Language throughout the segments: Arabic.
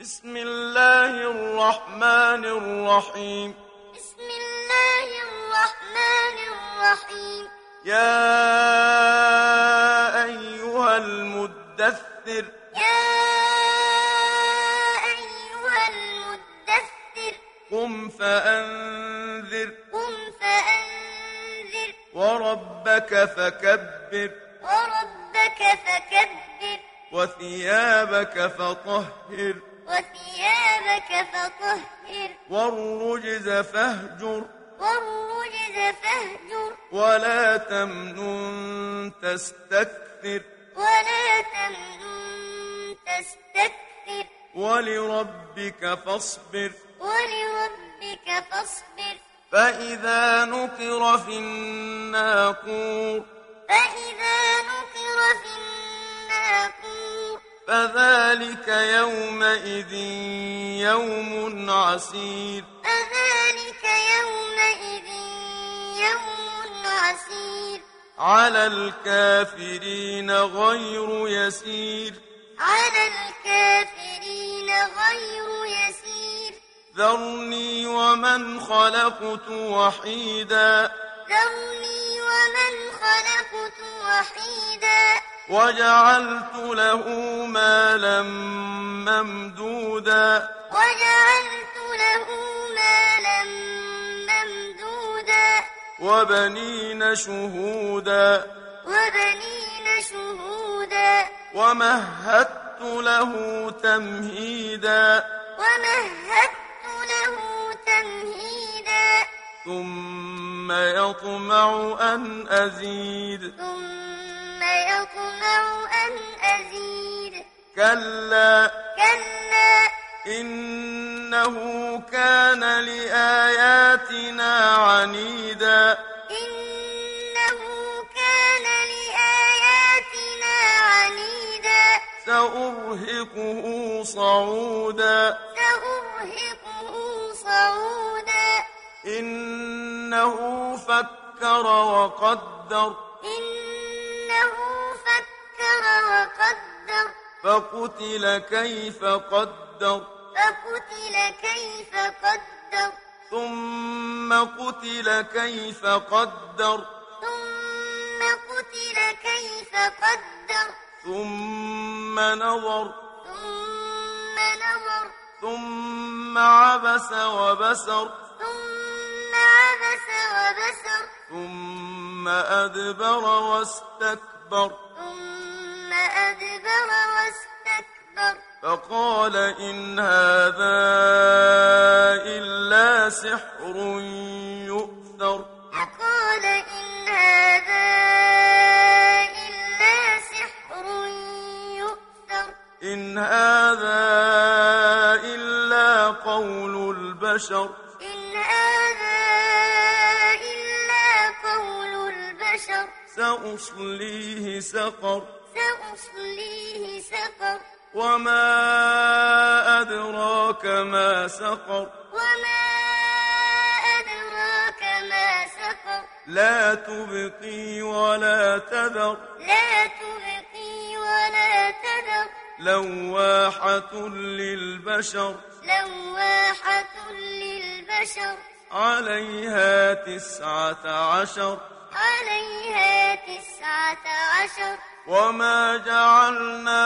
بسم الله الرحمن الرحيم. بسم الله الرحمن الرحيم. يا أيها المدثر. يا أيها المدثر. قم فأنذر. قم فأنذر. وربك فكبر. وربك فكبر. وثيابك فطهر. وثيابك فطهر. والرجز فاهجر. والرجز فاهجر. ولا تمنن تستكثر. ولا تمنن تستكثر. ولربك فاصبر. ولربك فاصبر. فإذا نقر في الناقور. فإذا نقر في الناقور. فذلك يومئذ يوم عسير. فذلك يومئذ يوم عسير. على الكافرين غير يسير. على الكافرين غير يسير. ذرني ومن خلقت وحيدا. ذرني ومن خلقت وحيدا. وجعلت له مالا ممدودا. وجعلت له مالا ممدودا. وبنين شهودا. وبنين شهودا. ومهدت له تمهيدا. ومهدت له تمهيدا. ثم يطمع أن أزيد. ثم يطمع أن أزيد. كلا. كلا. إنه كان لآياتنا عنيدا. إنه كان لآياتنا عنيدا. سأرهقه صعودا. سأرهقه صعودا. إنه فكر وقدر. فقتل كيف قدر. فقتل كيف قدر. ثم قتل كيف قدر. ثم قتل كيف قدر. ثم نظر. ثم نظر. ثم عبس وبسر. ثم عبس وبسر. ثم أدبر واستكبر. ثم واستكبر. فقال إن هذا إلا سحر يؤثر. فقال إن هذا إلا سحر يؤثر. إن هذا إلا قول البشر. إن هذا إلا قول البشر. سأصليه سقر. سأصليه سقر. وما أدراك ما سقر. وما أدراك ما سقر. لا تبقي ولا تذر. لا تبقي ولا تذر. لواحة للبشر. لواحة للبشر. عليها تسعة عشر. عليها عشر. وما جعلنا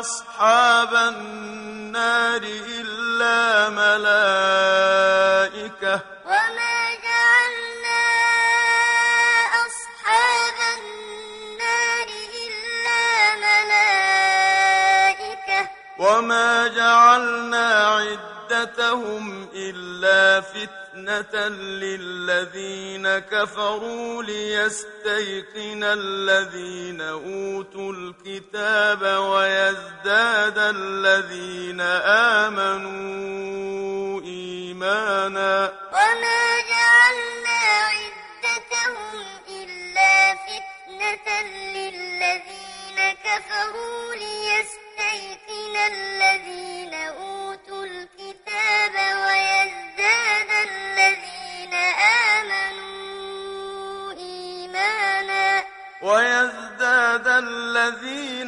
أصحاب النار إلا ملائكة. وما جعلنا أصحاب النار إلا ملائكة. وما جعلنا عدتهم إلا فتنة للذين كفروا ليستيقن الذين أوتوا الكتاب ويزداد الذين آمنوا إيمانا وما جعلنا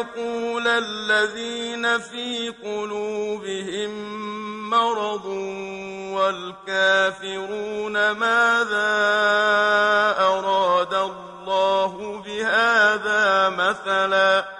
وليقول الذين في قلوبهم مرض والكافرون ماذا أراد الله بهذا مثلا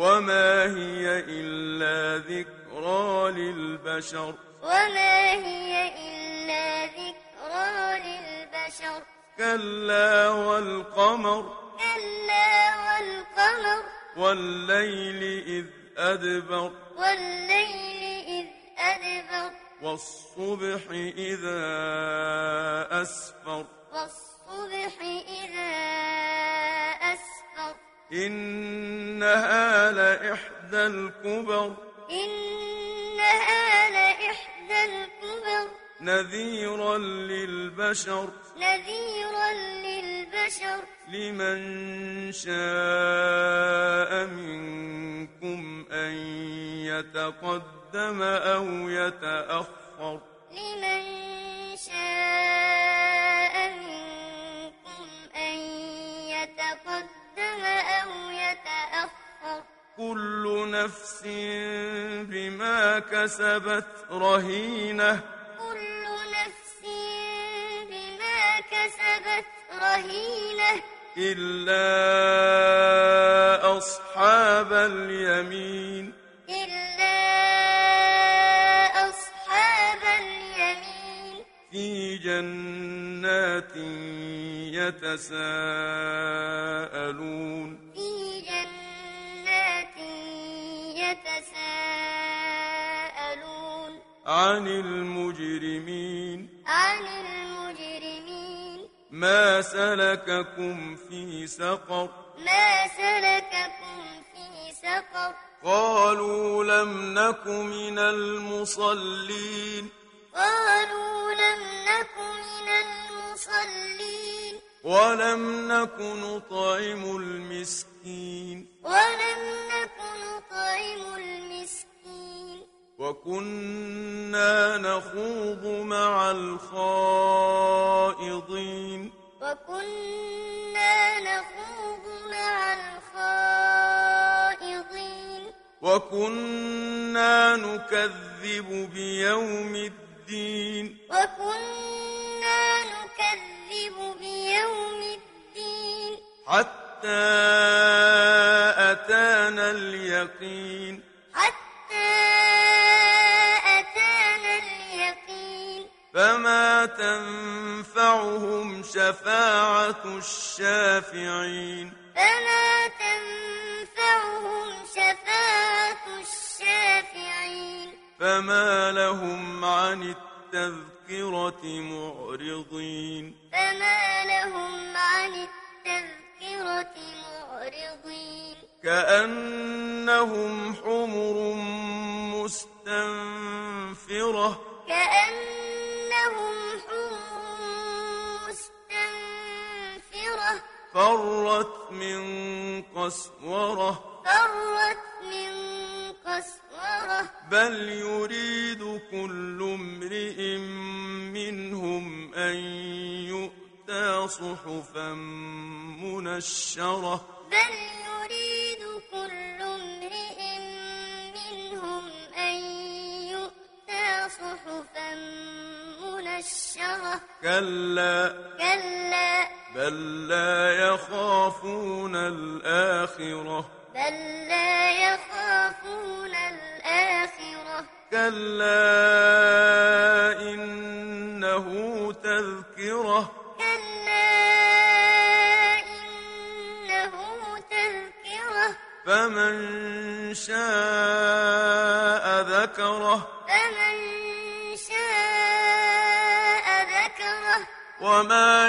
وما هي إلا ذكرى للبشر وما هي إلا ذكرى للبشر كلا والقمر كلا والقمر والليل إذ أدبر والليل إذ أدبر والصبح إذا أسفر والصبح إذا أسفر إنها لإحدى الكبر. إنها لإحدى الكبر. نذيرا للبشر. نذيرا للبشر. لمن شاء منكم أن يتقدم أو يتأخر. لمن نفس بما كسبت رهينة. كل نفس بما كسبت رهينة. إلا أصحاب اليمين. إلا أصحاب اليمين. في جنات يتساءلون. في يتساءلون عن المجرمين. عن المجرمين. ما سلككم في سقر. ما سلككم في سقر. قالوا لم نك من المصلين. قالوا لم نك من المصلين. ولم نك نطعم المسكين. ولم نك نطعم المسكين. وكنا نخوض مع الخائضين. وكنا نخوض مع الخائضين. وكنا نكذب بيوم الدين. وكنا حتى أتانا اليقين. حتى أتانا اليقين. فما تنفعهم شفاعة الشافعين. فما تنفعهم شفاعة الشافعين. فما لهم عن التذكرة معرضين. فما لهم معرضين كأنهم حمر مستنفرة. كأنهم حمر مستنفرة. فرت من قسورة. فرت من قسورة. بل يريد كل امرئ منهم أن يؤتى صحفا منشرة بل يريد كل امرئ منهم أن يؤتى صحفا منشرة. كلا. كلا. بل لا يخافون الآخرة. بل لا يخافون الآخرة. كلا إنه تذكرة. فمن شاء ذكره فمن شاء ذكره. وما